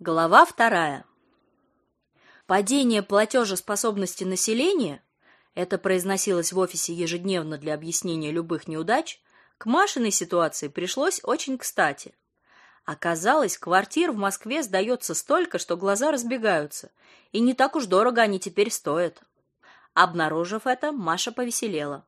Глава вторая. Падение платежеспособности населения это произносилось в офисе ежедневно для объяснения любых неудач, к Машиной ситуации пришлось очень кстати. Оказалось, квартир в Москве сдается столько, что глаза разбегаются, и не так уж дорого они теперь стоят. Обнаружив это, Маша повеселела.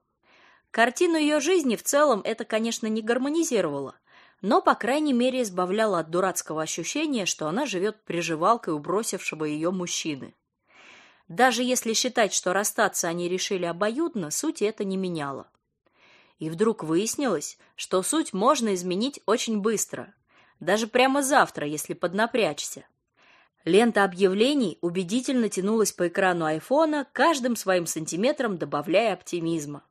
Картину ее жизни в целом это, конечно, не гармонизировало, но, по крайней мере, избавляло от дурацкого ощущения, что она живет приживалкой у бросившего ее мужчины. Даже если считать, что расстаться они решили обоюдно, суть это не меняло. И вдруг выяснилось, что суть можно изменить очень быстро, даже прямо завтра, если поднапрячься. Лента объявлений убедительно тянулась по экрану айфона, каждым своим сантиметром добавляя оптимизма.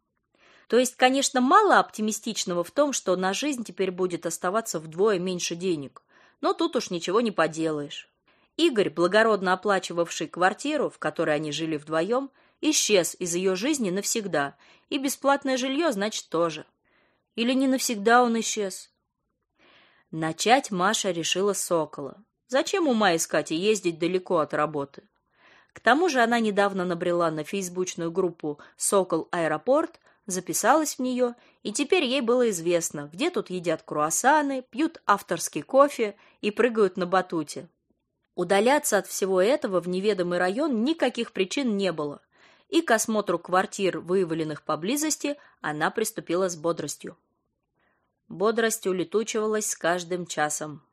То есть, конечно, мало оптимистичного в том, что на жизнь теперь будет оставаться вдвое меньше денег. Но тут уж ничего не поделаешь. Игорь, благородно оплачивавший квартиру, в которой они жили вдвоем, исчез из ее жизни навсегда, и бесплатное жилье, значит, тоже. Или не навсегда он исчез? Начать Маша решила с Сокола. Зачем ума искать и ездить далеко от работы? К тому же она недавно набрела на фейсбучную группу «Сокол Аэропорт», записалась в нее, и теперь ей было известно, где тут едят круассаны, пьют авторский кофе и прыгают на батуте. Удаляться от всего этого в неведомый район никаких причин не было, и к осмотру квартир, выявленных поблизости, она приступила с бодростью. Бодрость улетучивалась с каждым часом,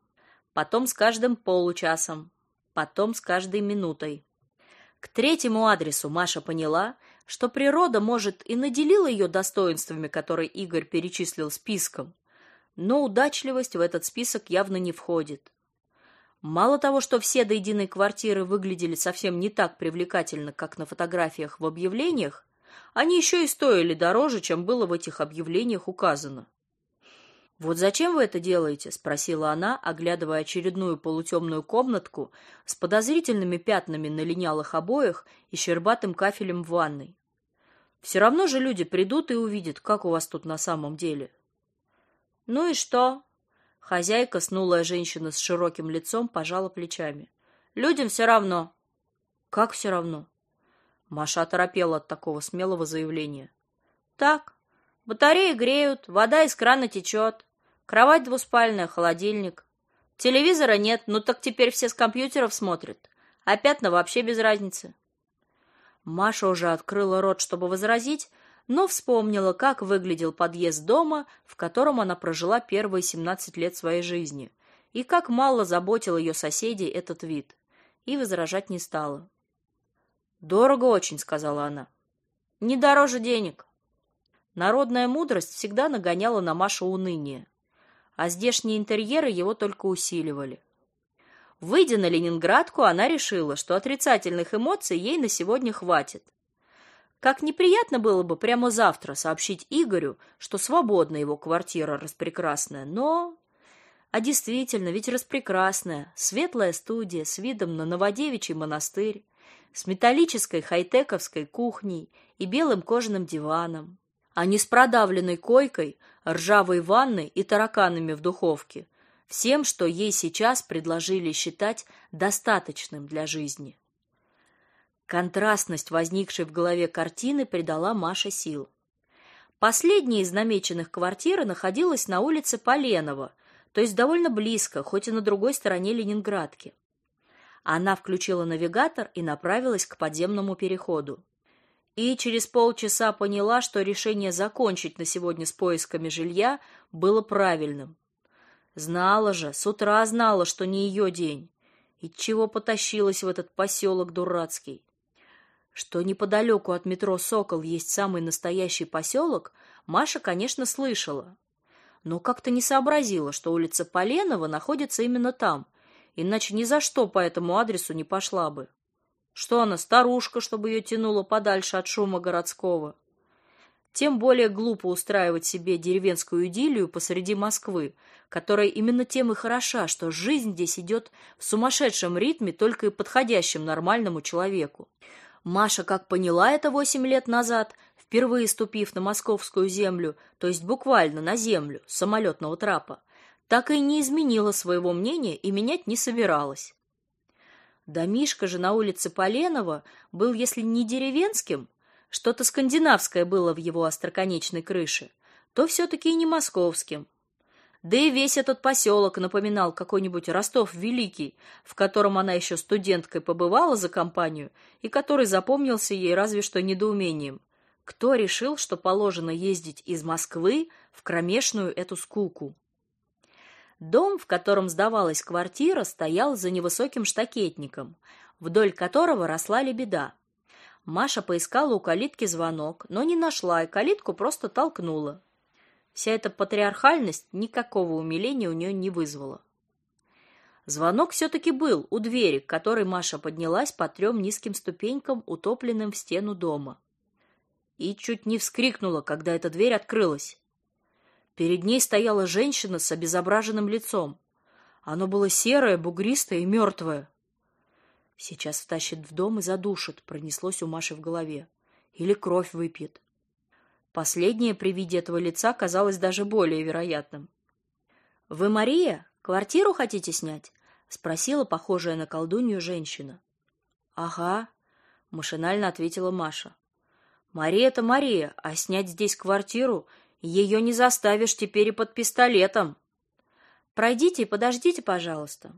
потом с каждым получасом, потом с каждой минутой. К третьему адресу Маша поняла, что природа, может, и наделила ее достоинствами, которые Игорь перечислил списком, но удачливость в этот список явно не входит. Мало того, что все до единой квартиры выглядели совсем не так привлекательно, как на фотографиях в объявлениях, они еще и стоили дороже, чем было в этих объявлениях указано. «Вот зачем вы это делаете?» — спросила она, оглядывая очередную полутемную комнатку с подозрительными пятнами на линялых обоях и щербатым кафелем в ванной. «Все равно же люди придут и увидят, как у вас тут на самом деле». «Ну и что?» Хозяйка, снулая женщина с широким лицом, пожала плечами. «Людям все равно». «Как все равно?» Маша оторопела от такого смелого заявления. «Так, батареи греют, вода из крана течет, кровать двуспальная, холодильник. Телевизора нет, ну так теперь все с компьютеров смотрят, а пятна вообще без разницы». Маша уже открыла рот, чтобы возразить, но вспомнила, как выглядел подъезд дома, в котором она прожила первые 17 лет своей жизни, и как мало заботил ее соседей этот вид, и возражать не стала. «Дорого очень», — сказала она. «Не дороже денег». Народная мудрость всегда нагоняла на Машу уныние, а здешние интерьеры его только усиливали. Выйдя на Ленинградку, она решила, что отрицательных эмоций ей на сегодня хватит, как неприятно было бы прямо завтра сообщить Игорю, что свободна его квартира распрекрасная, но... А действительно, ведь распрекрасная, светлая студия с видом на Новодевичий монастырь, с металлической хай-тековской кухней и белым кожаным диваном, а не с продавленной койкой, ржавой ванной и тараканами в духовке, всем, что ей сейчас предложили считать достаточным для жизни. Контрастность возникшей в голове картины придала Маше сил. Последняя из намеченных квартир находилась на улице Поленова, то есть довольно близко, хоть и на другой стороне Ленинградки. Она включила навигатор и направилась к подземному переходу. И через полчаса поняла, что решение закончить на сегодня с поисками жилья было правильным. Знала же, с утра знала, что не ее день. И чего потащилась в этот поселок дурацкий? Что неподалеку от метро «Сокол» есть самый настоящий поселок, Маша, конечно, слышала. Но как-то не сообразила, что улица Поленова находится именно там, иначе ни за что по этому адресу не пошла бы. Что она, старушка, чтобы ее тянуло подальше от шума городского? Тем более глупо устраивать себе деревенскую идиллию посреди Москвы, которая именно тем и хороша, что жизнь здесь идет в сумасшедшем ритме только и подходящем нормальному человеку. Маша как поняла это восемь лет назад, впервые ступив на московскую землю, то есть буквально на землю самолетного трапа, так и не изменила своего мнения и менять не собиралась. Домишко же на улице Поленова был, если не деревенским, что-то скандинавское было в его остроконечной крыше, то все-таки и не московским. Да и весь этот поселок напоминал какой-нибудь Ростов Великий, в котором она еще студенткой побывала за компанию и который запомнился ей разве что недоумением. Кто решил, что положено ездить из Москвы в кромешную эту скуку? Дом, в котором сдавалась квартира, стоял за невысоким штакетником, вдоль которого росла лебеда. Маша поискала у калитки звонок, но не нашла и калитку просто толкнула. Вся эта патриархальность никакого умиления у нее не вызвала. Звонок все-таки был у двери, к которой Маша поднялась по трем низким ступенькам, утопленным в стену дома и чуть не вскрикнула, когда эта дверь открылась. Перед ней стояла женщина с обезображенным лицом. Оно было серое, бугристое и мертвое. Сейчас втащит в дом и задушит, пронеслось у Маши в голове. Или кровь выпьет. Последнее при виде этого лица казалось даже более вероятным. «Вы Мария? Квартиру хотите снять?» — спросила похожая на колдунью женщина. «Ага», — машинально ответила Маша. Мария-то Мария, а снять здесь квартиру ее не заставишь теперь и под пистолетом. Пройдите и подождите, пожалуйста.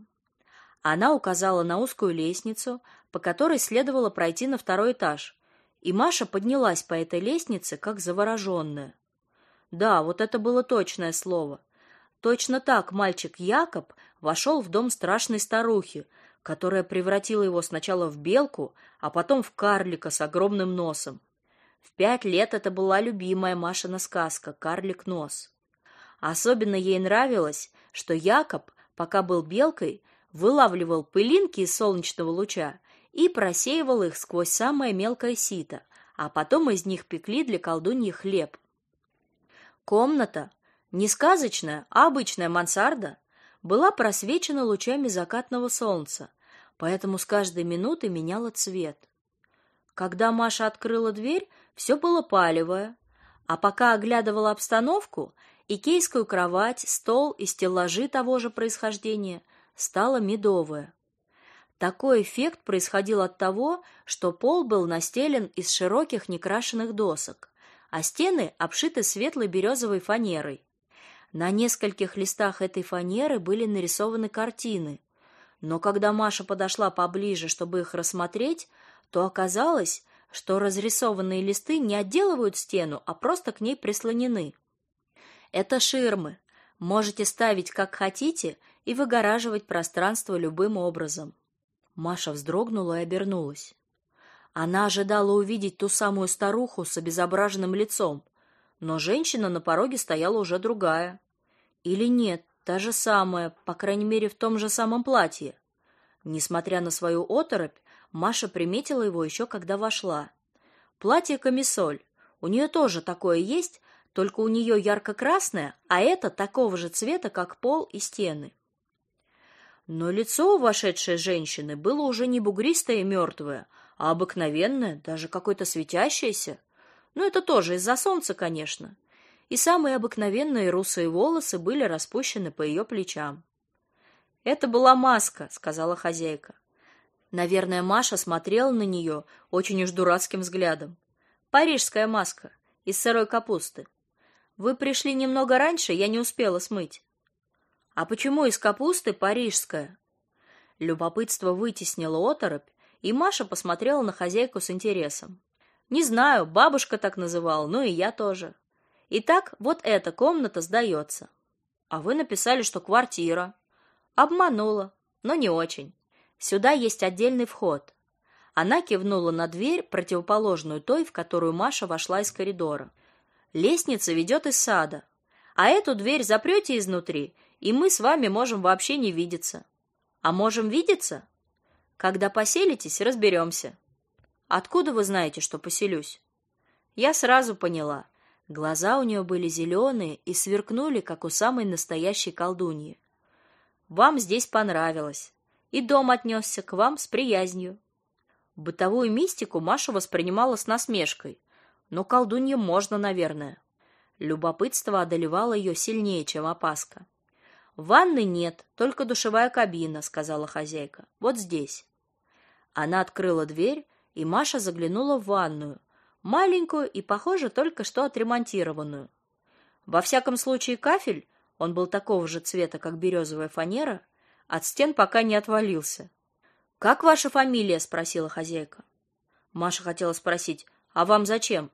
Она указала на узкую лестницу, по которой следовало пройти на второй этаж, и Маша поднялась по этой лестнице, как завороженная. Да, вот это было точное слово. Точно так мальчик Якоб вошел в дом страшной старухи, которая превратила его сначала в белку, а потом в карлика с огромным носом. В пять лет это была любимая Машина сказка «Карлик нос». Особенно ей нравилось, что Якоб, пока был белкой, вылавливал пылинки из солнечного луча и просеивал их сквозь самое мелкое сито, а потом из них пекли для колдуньи хлеб. Комната, не сказочная, а обычная мансарда, была просвечена лучами закатного солнца, поэтому с каждой минуты меняла цвет. Когда Маша открыла дверь, все было палевое, а пока оглядывала обстановку, икейскую кровать, стол и стеллажи того же происхождения стало медовое. Такой эффект происходил от того, что пол был настелен из широких некрашенных досок, а стены обшиты светлой березовой фанерой. На нескольких листах этой фанеры были нарисованы картины, но когда Маша подошла поближе, чтобы их рассмотреть, то оказалось, что разрисованные листы не отделывают стену, а просто к ней прислонены. Это ширмы. Можете ставить как хотите и выгораживать пространство любым образом. Маша вздрогнула и обернулась. Она ожидала увидеть ту самую старуху с обезображенным лицом, но женщина на пороге стояла уже другая. Или нет, та же самая, по крайней мере, в том же самом платье. Несмотря на свою оторопь, Маша приметила его еще когда вошла. Платье камисоль. У нее тоже такое есть, только у нее ярко-красное, а это такого же цвета, как пол и стены. Но лицо у вошедшей женщины было уже не бугристое и мертвое, а обыкновенное, даже какое-то светящееся. Но это тоже из-за солнца, конечно. И самые обыкновенные русые волосы были распущены по ее плечам. «Это была маска», — сказала хозяйка. Наверное, Маша смотрела на нее очень уж дурацким взглядом. Парижская маска из сырой капусты. Вы пришли немного раньше, я не успела смыть. А почему из капусты парижская? Любопытство вытеснило оторопь, и Маша посмотрела на хозяйку с интересом. Не знаю, бабушка так называла, ну и я тоже. Итак, вот эта комната сдается. А вы написали, что квартира. Обманула, но не очень. Сюда есть отдельный вход. Она кивнула на дверь, противоположную той, в которую Маша вошла из коридора. Лестница ведет из сада. А эту дверь запрете изнутри, и мы с вами можем вообще не видеться. А можем видеться? Когда поселитесь, разберемся. Откуда вы знаете, что поселюсь? Я сразу поняла. Глаза у нее были зеленые и сверкнули, как у самой настоящей колдуньи. Вам здесь понравилось и дом отнесся к вам с приязнью. Бытовую мистику Маша воспринимала с насмешкой, но колдунье можно, наверное. Любопытство одолевало ее сильнее, чем опаска. «Ванны нет, только душевая кабина», — сказала хозяйка. «Вот здесь». Она открыла дверь, и Маша заглянула в ванную, маленькую и, похоже, только что отремонтированную. Во всяком случае, кафель, он был такого же цвета, как березовая фанера, от стен пока не отвалился. «Как ваша фамилия?» — спросила хозяйка. Маша хотела спросить, «А вам зачем?»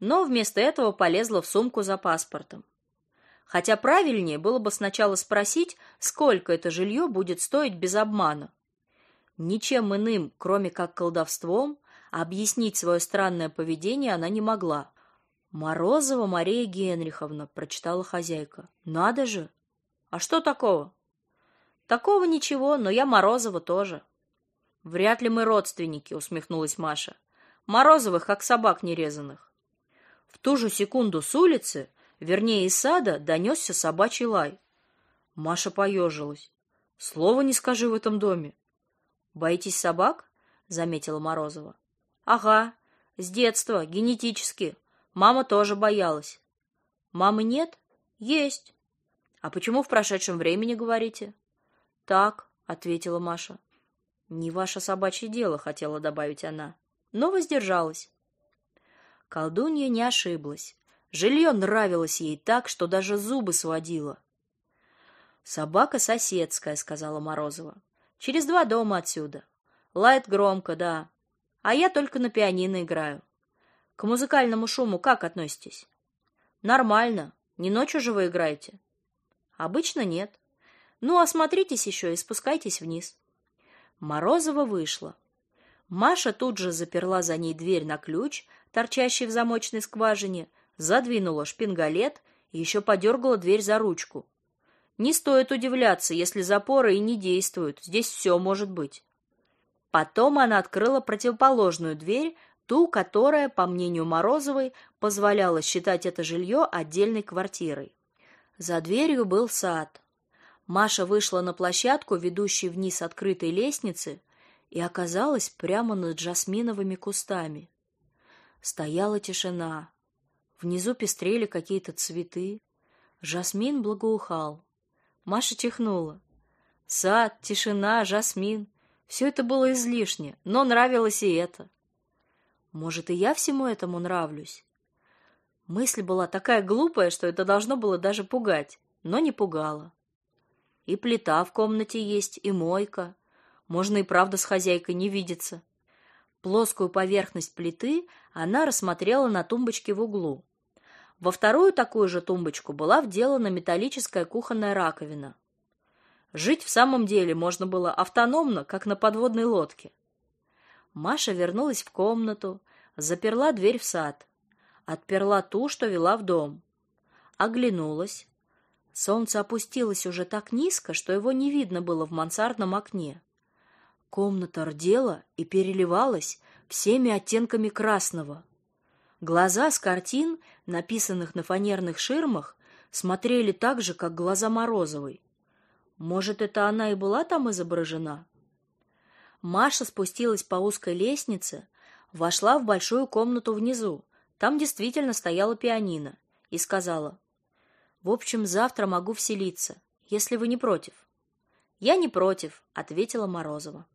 Но вместо этого полезла в сумку за паспортом. Хотя правильнее было бы сначала спросить, сколько это жилье будет стоить без обмана. Ничем иным, кроме как колдовством, объяснить свое странное поведение она не могла. Морозова Мария Генриховна, прочитала хозяйка. Надо же. А что такого? Такого ничего, но я Морозова тоже. Вряд ли мы родственники, усмехнулась Маша. Морозовых как собак нерезанных. В ту же секунду с улицы, вернее из сада, донесся собачий лай. Маша поежилась. Слова не скажи в этом доме. Боитесь собак? заметила Морозова. Ага, с детства, генетически. Мама тоже боялась. Мамы нет? Есть. А почему в прошедшем времени говорите? Так, ответила Маша. Не ваше собачье дело, хотела добавить она, но воздержалась. Колдунья не ошиблась. Жилье нравилось ей так, что даже зубы сводило. Собака соседская, сказала Морозова. Через два дома отсюда. Лает громко, да. А я только на пианино играю. К музыкальному шуму как относитесь? Нормально. Не ночью же вы играете? Обычно нет. Ну, осмотритесь еще и спускайтесь вниз. Морозова вышла. Маша тут же заперла за ней дверь на ключ, торчащий в замочной скважине, задвинула шпингалет и еще подергала дверь за ручку. Не стоит удивляться, если запоры и не действуют. Здесь все может быть. Потом она открыла противоположную дверь, ту, которая, по мнению Морозовой, позволяла считать это жилье отдельной квартирой. За дверью был сад. Маша вышла на площадку, ведущую вниз открытой лестницы, и оказалась прямо над жасминовыми кустами. Стояла тишина. Внизу пестрели какие-то цветы. Жасмин благоухал. Маша чихнула. Сад, тишина, жасмин. Все это было излишне, но нравилось и это. Может, и я всему этому нравлюсь? Мысль была такая глупая, что это должно было даже пугать, но не пугало. И плита в комнате есть, и мойка. Можно и правда с хозяйкой не видеться. Плоскую поверхность плиты она рассмотрела на тумбочке в углу. Во вторую такую же тумбочку была вделана металлическая кухонная раковина. Жить в самом деле можно было автономно, как на подводной лодке. Маша вернулась в комнату, заперла дверь в сад, отперла ту, что вела в дом. Оглянулась. Солнце опустилось уже так низко, что его не видно было в мансардном окне. Комната рдела и переливалась всеми оттенками красного. Глаза с картин, написанных на фанерных ширмах, смотрели так же, как глаза Морозовой. Может, это она и была там изображена? Маша спустилась по узкой лестнице, вошла в большую комнату внизу. Там действительно стояла пианино и сказала: "В общем, завтра могу вселиться, если вы не против". "Я не против", ответила Морозова.